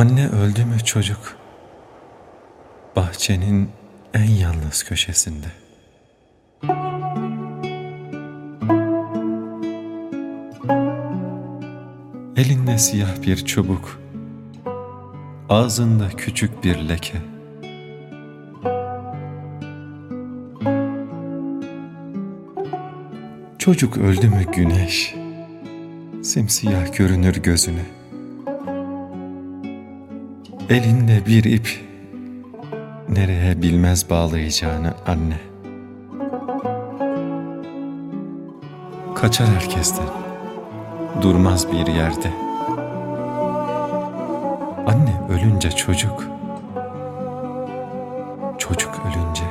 Anne öldü mü çocuk? Bahçenin en yalnız köşesinde. Elinde siyah bir çubuk, ağzında küçük bir leke. Çocuk öldü mü güneş, simsiyah görünür gözüne. Elinde bir ip nereye bilmez bağlayacağını anne. Kaçar herkesten, durmaz bir yerde. Anne ölünce çocuk, çocuk ölünce